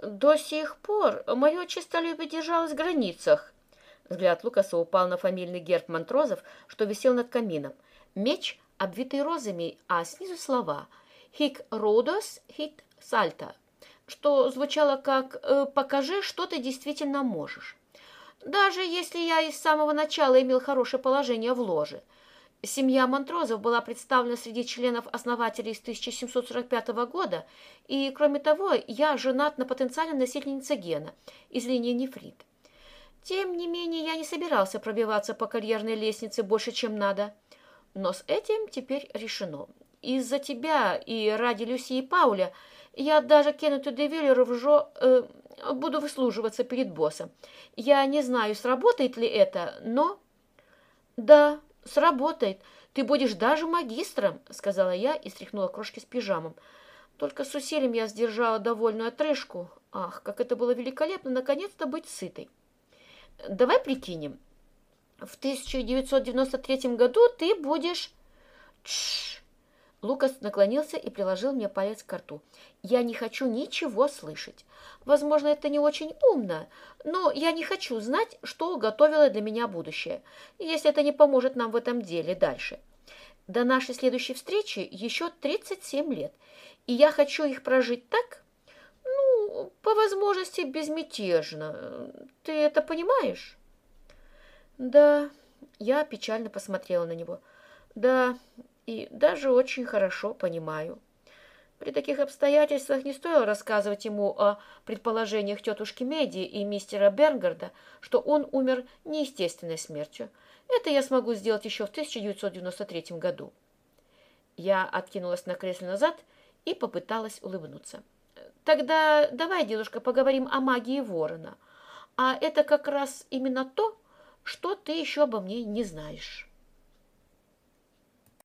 До сих пор мое честолюбие держалось в границах. Взгляд Лукаса упал на фамильный герб Монтрозов, что висел над камином. Меч, обвитый розами, а снизу слова «Хик родос, хит сальто», что звучало как э, «покажи, что ты действительно можешь». Даже если я и с самого начала имел хорошее положение в ложе. Семья Монтрозов была представлена среди членов-основателей с 1745 года, и, кроме того, я женат на потенциальной носительнице гена из линии нефрит. Тем не менее, я не собирался пробиваться по карьерной лестнице больше, чем надо. Но с этим теперь решено. Из-за тебя и ради Люси и Пауля я даже Кеннету Девиллеру в жо... Э, буду выслуживаться перед боссом. Я не знаю, сработает ли это, но... Да, сработает. Ты будешь даже магистром, сказала я и стряхнула крошки с пижамом. Только с усилием я сдержала довольную отрыжку. Ах, как это было великолепно наконец-то быть сытой. Давай прикинем. В 1993 году ты будешь... Лукас наклонился и приложил мне палец к рту. «Я не хочу ничего слышать. Возможно, это не очень умно, но я не хочу знать, что уготовило для меня будущее, если это не поможет нам в этом деле дальше. До нашей следующей встречи еще 37 лет, и я хочу их прожить так, ну, по возможности безмятежно. Ты это понимаешь?» «Да», я печально посмотрела на него. «Да, и даже очень хорошо понимаю. При таких обстоятельствах не стоило рассказывать ему о предположениях тетушки Меди и мистера Бернгарда, что он умер неестественной смертью. Это я смогу сделать еще в 1993 году. Я откинулась на кресло назад и попыталась улыбнуться. Тогда давай, дедушка, поговорим о магии ворона. А это как раз именно то, что ты еще обо мне не знаешь».